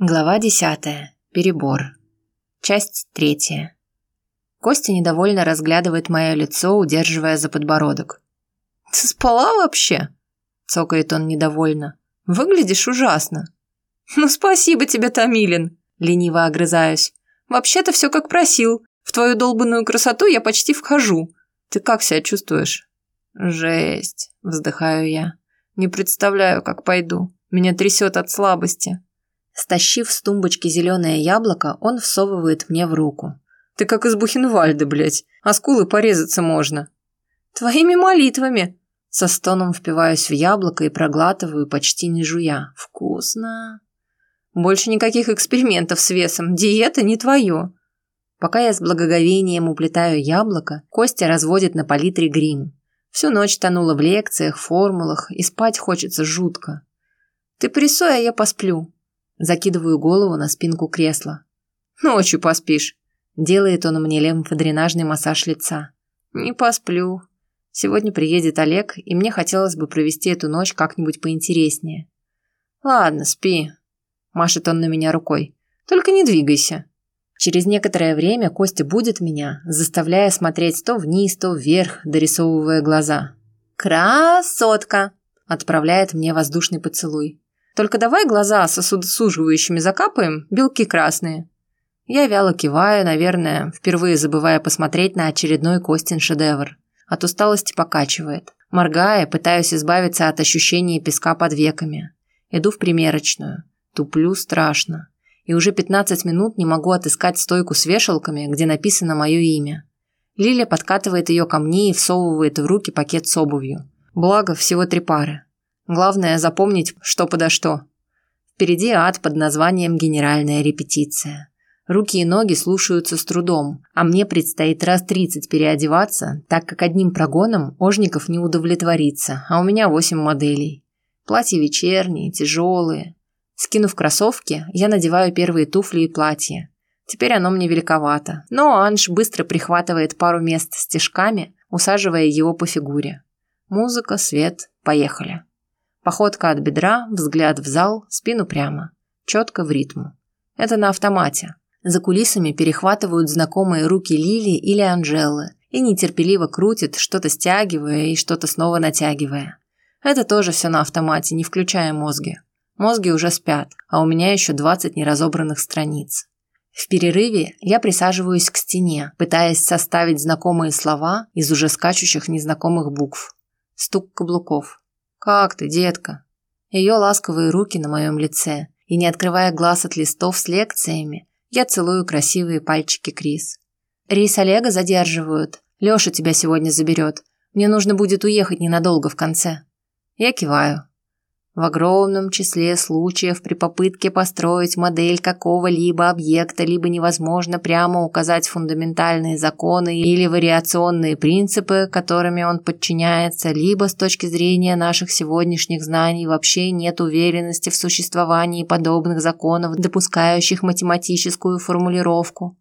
Глава десятая. Перебор. Часть третья. Костя недовольно разглядывает мое лицо, удерживая за подбородок. «Ты спала вообще?» – цокает он недовольно. «Выглядишь ужасно». «Ну спасибо тебе, Томилин!» – лениво огрызаюсь. «Вообще-то все как просил. В твою долбанную красоту я почти вхожу. Ты как себя чувствуешь?» «Жесть!» – вздыхаю я. «Не представляю, как пойду. Меня трясет от слабости». Стащив с тумбочки зеленое яблоко, он всовывает мне в руку. «Ты как из Бухенвальда, блядь, а скулы порезаться можно». «Твоими молитвами!» Со стоном впиваюсь в яблоко и проглатываю, почти не жуя. «Вкусно!» «Больше никаких экспериментов с весом, диета не твое!» Пока я с благоговением уплетаю яблоко, Костя разводит на палитре грим. Всю ночь тонула в лекциях, формулах, и спать хочется жутко. «Ты порисуй, а я посплю», Закидываю голову на спинку кресла. «Ночью поспишь», – делает он мне лимфодренажный массаж лица. «Не посплю. Сегодня приедет Олег, и мне хотелось бы провести эту ночь как-нибудь поинтереснее». «Ладно, спи», – машет он на меня рукой. «Только не двигайся». Через некоторое время Костя будет меня, заставляя смотреть то вниз, то вверх, дорисовывая глаза. «Красотка!» – отправляет мне воздушный поцелуй. Только давай глаза сосудосуживающими закапаем, белки красные. Я вяло киваю, наверное, впервые забывая посмотреть на очередной Костин шедевр. От усталости покачивает. Моргая, пытаюсь избавиться от ощущения песка под веками. Иду в примерочную. Туплю страшно. И уже 15 минут не могу отыскать стойку с вешалками, где написано мое имя. Лиля подкатывает ее ко мне и всовывает в руки пакет с обувью. Благо, всего три пары. Главное запомнить, что подо что. Впереди ад под названием «Генеральная репетиция». Руки и ноги слушаются с трудом, а мне предстоит раз тридцать переодеваться, так как одним прогоном Ожников не удовлетворится, а у меня восемь моделей. Платья вечерние, тяжелые. Скинув кроссовки, я надеваю первые туфли и платье. Теперь оно мне великовато, но Анж быстро прихватывает пару мест стежками, усаживая его по фигуре. Музыка, свет, поехали. Походка от бедра, взгляд в зал, спину прямо. Четко в ритму. Это на автомате. За кулисами перехватывают знакомые руки Лили или Анжелы и нетерпеливо крутят, что-то стягивая и что-то снова натягивая. Это тоже все на автомате, не включая мозги. Мозги уже спят, а у меня еще 20 неразобранных страниц. В перерыве я присаживаюсь к стене, пытаясь составить знакомые слова из уже скачущих незнакомых букв. Стук каблуков. «Как ты, детка?» Ее ласковые руки на моем лице, и не открывая глаз от листов с лекциями, я целую красивые пальчики Крис. «Рейс Олега задерживают. Леша тебя сегодня заберет. Мне нужно будет уехать ненадолго в конце». Я киваю. В огромном числе случаев при попытке построить модель какого-либо объекта либо невозможно прямо указать фундаментальные законы или вариационные принципы, которыми он подчиняется, либо с точки зрения наших сегодняшних знаний вообще нет уверенности в существовании подобных законов, допускающих математическую формулировку.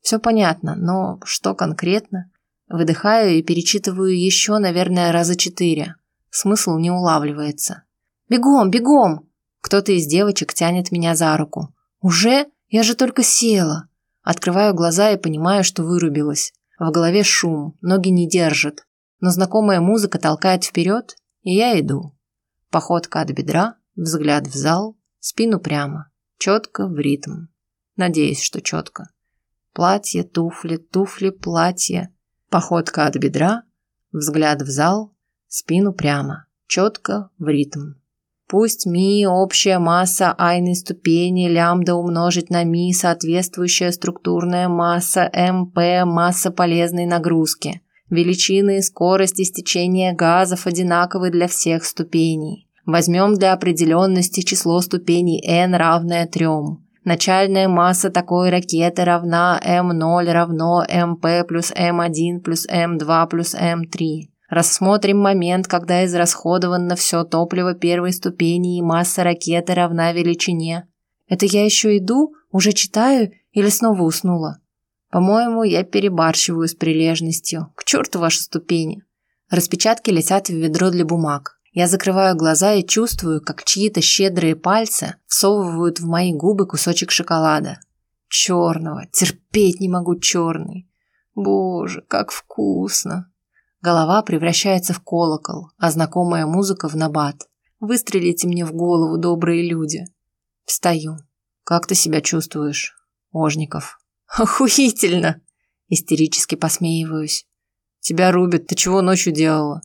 Все понятно, но что конкретно? Выдыхаю и перечитываю еще, наверное, раза четыре. Смысл не улавливается. Бегом, бегом!» Кто-то из девочек тянет меня за руку. «Уже? Я же только села!» Открываю глаза и понимаю, что вырубилась. В голове шум, ноги не держат. Но знакомая музыка толкает вперед, и я иду. Походка от бедра, взгляд в зал, спину прямо. Четко, в ритм. Надеюсь, что четко. Платье, туфли, туфли, платье. Походка от бедра, взгляд в зал, спину прямо. Четко, в ритм. Пусть ми – общая масса айной ступени, лямбда умножить на ми – соответствующая структурная масса, МП – масса полезной нагрузки. Величины и скорость истечения газов одинаковы для всех ступеней. Возьмем для определенности число ступеней n равное 3. Начальная масса такой ракеты равна m0 равно mp плюс m1 плюс m2 плюс m3. Рассмотрим момент, когда израсходовано все топливо первой ступени и масса ракеты равна величине. Это я еще иду, уже читаю или снова уснула? По-моему, я перебарщиваю с прилежностью. К черту ваши ступени. Распечатки летят в ведро для бумаг. Я закрываю глаза и чувствую, как чьи-то щедрые пальцы всовывают в мои губы кусочек шоколада. Черного. Терпеть не могу черный. Боже, как вкусно. Голова превращается в колокол, а знакомая музыка в набат. Выстрелите мне в голову, добрые люди. Встаю. Как ты себя чувствуешь, Ожников? Охуительно! Истерически посмеиваюсь. Тебя рубит, ты чего ночью делала?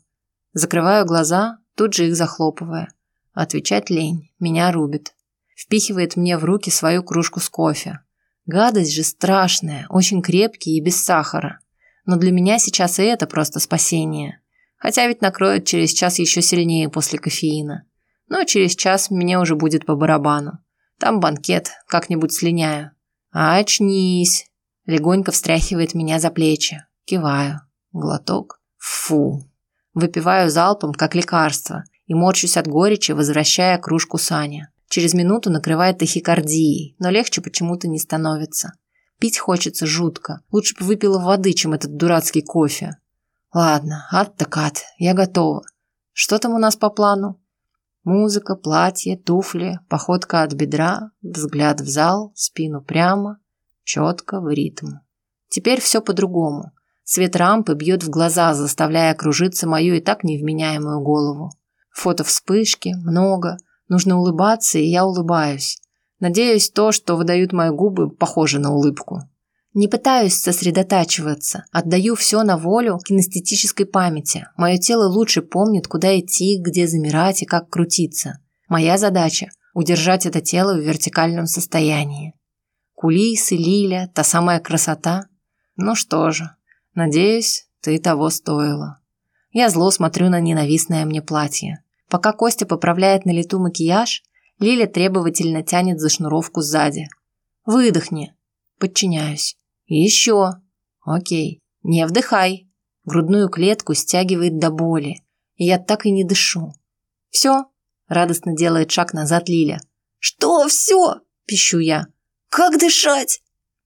Закрываю глаза, тут же их захлопывая. Отвечать лень, меня рубит. Впихивает мне в руки свою кружку с кофе. Гадость же страшная, очень крепкий и без сахара. Но для меня сейчас и это просто спасение. Хотя ведь накроет через час еще сильнее после кофеина. Но через час мне уже будет по барабану. Там банкет, как-нибудь слиняю. Очнись. Легонько встряхивает меня за плечи. Киваю. Глоток. Фу. Выпиваю залпом, как лекарство, и морщусь от горечи, возвращая кружку Сане. Через минуту накрывает тахикардией, но легче почему-то не становится. Пить хочется жутко. Лучше бы выпила воды, чем этот дурацкий кофе. Ладно, ад так ад, я готова. Что там у нас по плану? Музыка, платье, туфли, походка от бедра, взгляд в зал, спину прямо, четко, в ритм. Теперь все по-другому. Свет рампы бьет в глаза, заставляя кружиться мою и так невменяемую голову. Фото вспышки, много. Нужно улыбаться, и я улыбаюсь. Надеюсь, то, что выдают мои губы, похоже на улыбку. Не пытаюсь сосредотачиваться, отдаю все на волю кинестетической памяти. Мое тело лучше помнит, куда идти, где замирать и как крутиться. Моя задача – удержать это тело в вертикальном состоянии. Кулисы, лиля, та самая красота. Ну что же, надеюсь, ты того стоила. Я зло смотрю на ненавистное мне платье. Пока Костя поправляет на лету макияж, Лиля требовательно тянет за шнуровку сзади. «Выдохни». Подчиняюсь. Еще. Окей. Не вдыхай. Грудную клетку стягивает до боли. И я так и не дышу. Все. Радостно делает шаг назад Лиля. Что все? Пищу я. Как дышать?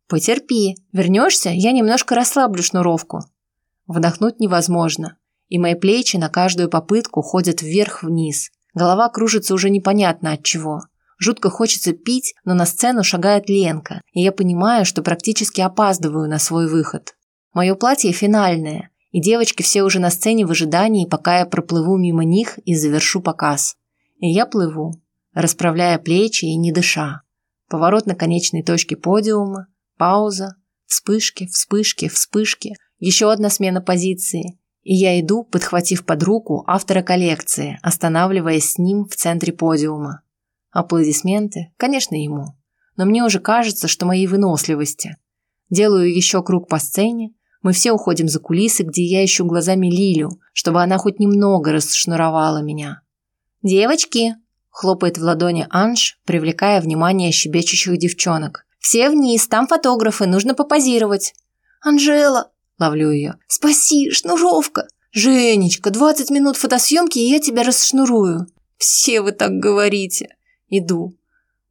Потерпи. Вернешься, я немножко расслаблю шнуровку. Вдохнуть невозможно. И мои плечи на каждую попытку ходят вверх-вниз. Голова кружится уже непонятно от чего. Жутко хочется пить, но на сцену шагает Ленка, и я понимаю, что практически опаздываю на свой выход. Мое платье финальное, и девочки все уже на сцене в ожидании, пока я проплыву мимо них и завершу показ. И я плыву, расправляя плечи и не дыша. Поворот на конечной точке подиума, пауза, вспышки, вспышки, вспышки, еще одна смена позиции. И я иду, подхватив под руку автора коллекции, останавливаясь с ним в центре подиума. Аплодисменты, конечно, ему. Но мне уже кажется, что моей выносливости. Делаю еще круг по сцене. Мы все уходим за кулисы, где я ищу глазами Лилю, чтобы она хоть немного расшнуровала меня. «Девочки!» – хлопает в ладони Анж, привлекая внимание щебечущих девчонок. «Все вниз, там фотографы, нужно попозировать». «Анжела!» – ловлю ее. «Спаси, шнуровка!» «Женечка, 20 минут фотосъемки, и я тебя расшнурую». «Все вы так говорите!» Иду.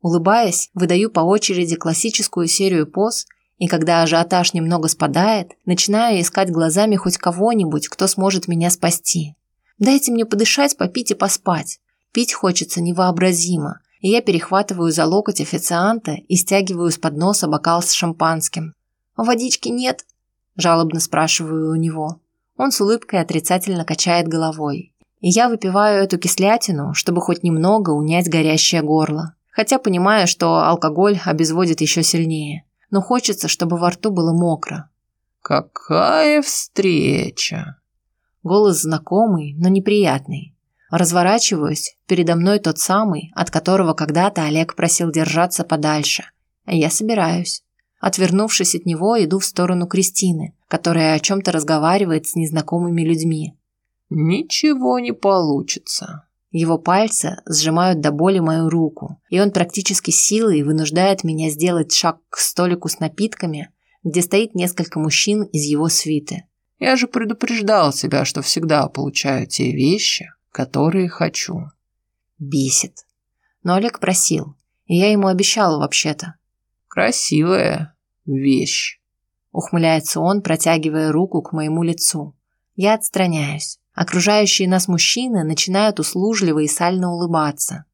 Улыбаясь, выдаю по очереди классическую серию поз, и когда ажиотаж немного спадает, начинаю искать глазами хоть кого-нибудь, кто сможет меня спасти. Дайте мне подышать, попить и поспать. Пить хочется невообразимо, и я перехватываю за локоть официанта и стягиваю с подноса бокал с шампанским. «Водички нет?» – жалобно спрашиваю у него. Он с улыбкой отрицательно качает головой. И я выпиваю эту кислятину, чтобы хоть немного унять горящее горло. Хотя понимаю, что алкоголь обезводит еще сильнее. Но хочется, чтобы во рту было мокро. «Какая встреча!» Голос знакомый, но неприятный. Разворачиваюсь, передо мной тот самый, от которого когда-то Олег просил держаться подальше. Я собираюсь. Отвернувшись от него, иду в сторону Кристины, которая о чем-то разговаривает с незнакомыми людьми. Ничего не получится. Его пальцы сжимают до боли мою руку, и он практически силой вынуждает меня сделать шаг к столику с напитками, где стоит несколько мужчин из его свиты. Я же предупреждал себя, что всегда получаю те вещи, которые хочу. Бесит. Но Олег просил, и я ему обещала вообще-то. Красивая вещь. Ухмыляется он, протягивая руку к моему лицу. Я отстраняюсь. Окружающие нас мужчины начинают услужливо и сально улыбаться.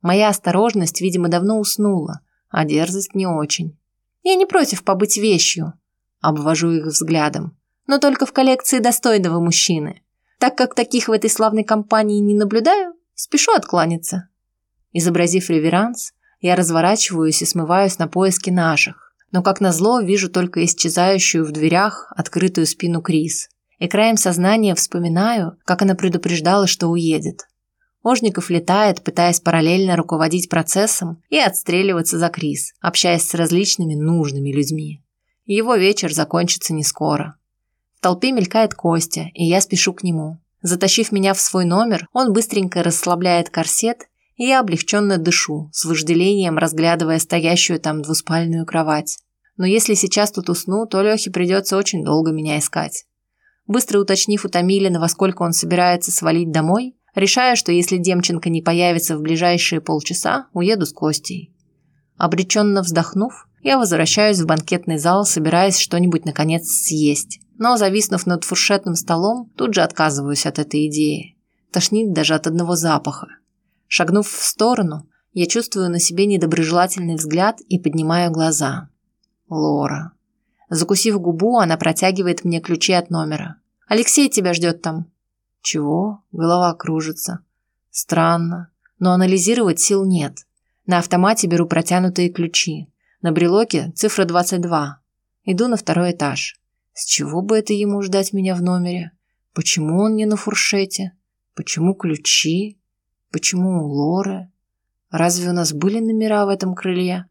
Моя осторожность, видимо, давно уснула, а дерзость не очень. Я не против побыть вещью. Обвожу их взглядом. Но только в коллекции достойного мужчины. Так как таких в этой славной компании не наблюдаю, спешу откланяться. Изобразив реверанс, я разворачиваюсь и смываюсь на поиски наших. Но, как назло, вижу только исчезающую в дверях открытую спину Крис. И краем сознания вспоминаю, как она предупреждала, что уедет. Ожников летает, пытаясь параллельно руководить процессом и отстреливаться за Крис, общаясь с различными нужными людьми. Его вечер закончится не скоро. В толпе мелькает Костя, и я спешу к нему. Затащив меня в свой номер, он быстренько расслабляет корсет, я облегченно дышу, с вожделением разглядывая стоящую там двуспальную кровать. Но если сейчас тут усну, то Лехе придется очень долго меня искать. Быстро уточнив у Томилина, во сколько он собирается свалить домой, Решаю, что если Демченко не появится в ближайшие полчаса, уеду с Костей. Обреченно вздохнув, я возвращаюсь в банкетный зал, собираясь что-нибудь наконец съесть. Но, зависнув над фуршетным столом, тут же отказываюсь от этой идеи. Тошнит даже от одного запаха. Шагнув в сторону, я чувствую на себе недоброжелательный взгляд и поднимаю глаза. Лора. Закусив губу, она протягивает мне ключи от номера. «Алексей тебя ждет там», чего? Голова кружится. Странно. Но анализировать сил нет. На автомате беру протянутые ключи. На брелоке цифра 22. Иду на второй этаж. С чего бы это ему ждать меня в номере? Почему он не на фуршете? Почему ключи? Почему Лоры? Разве у нас были номера в этом крыле?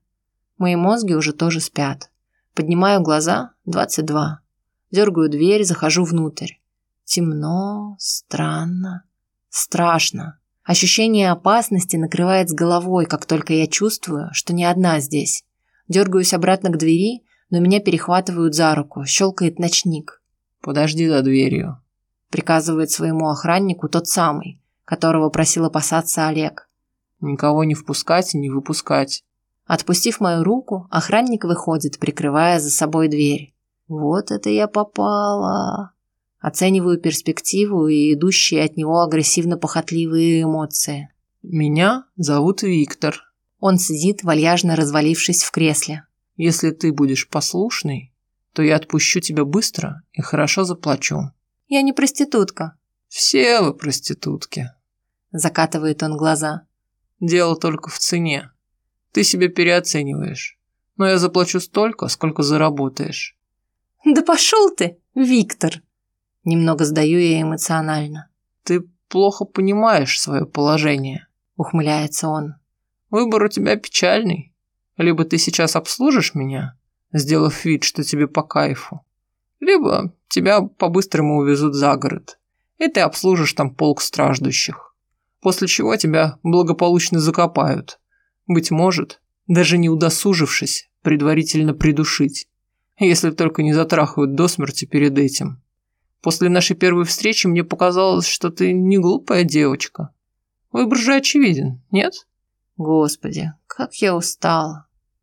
Мои мозги уже тоже спят. Поднимаю глаза – 22. Дергаю дверь, захожу внутрь. Темно, странно, страшно. Ощущение опасности накрывает с головой, как только я чувствую, что не одна здесь. Дергаюсь обратно к двери, но меня перехватывают за руку, щелкает ночник. «Подожди за дверью», – приказывает своему охраннику тот самый, которого просил опасаться Олег. «Никого не впускать и не выпускать». Отпустив мою руку, охранник выходит, прикрывая за собой дверь. «Вот это я попала!» Оцениваю перспективу и идущие от него агрессивно-похотливые эмоции. «Меня зовут Виктор». Он сидит, вальяжно развалившись в кресле. «Если ты будешь послушный, то я отпущу тебя быстро и хорошо заплачу». «Я не проститутка». «Все вы проститутки», – закатывает он глаза. «Дело только в цене. Ты себя переоцениваешь, но я заплачу столько, сколько заработаешь». «Да пошел ты, Виктор!» Немного сдаю я эмоционально. «Ты плохо понимаешь свое положение», – ухмыляется он. «Выбор у тебя печальный. Либо ты сейчас обслужишь меня, сделав вид, что тебе по кайфу, либо тебя по-быстрому увезут за город, и ты обслужишь там полк страждущих, после чего тебя благополучно закопают, быть может, даже не удосужившись предварительно придушить, если только не затрахают до смерти перед этим». После нашей первой встречи мне показалось, что ты не глупая девочка. Выбор же очевиден, нет? Господи, как я устала.